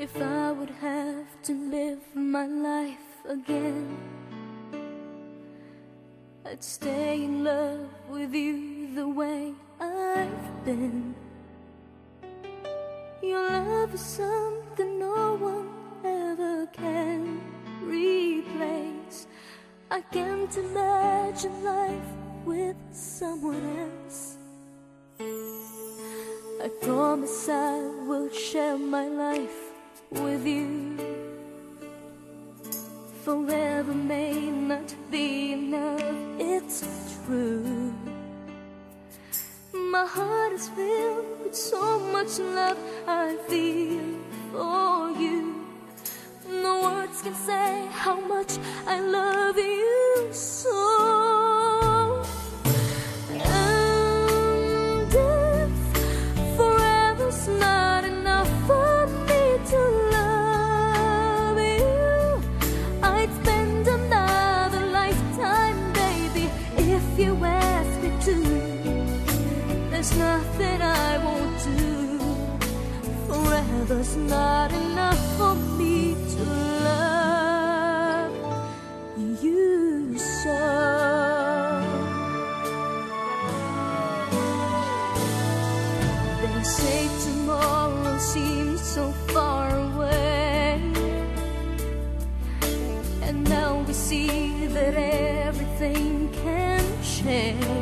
If I would have to live my life again, I'd stay in love with you the way I've been. Your love is something no one ever can replace. I can't imagine life with someone else. I promise I will share my life with you. Forever may not be enough, it's true. My heart is filled with so much love I feel for you. No words can say how much I love you so. Forever's not enough for me to love you so. They say tomorrow seems so far away. And now we see that everything can change.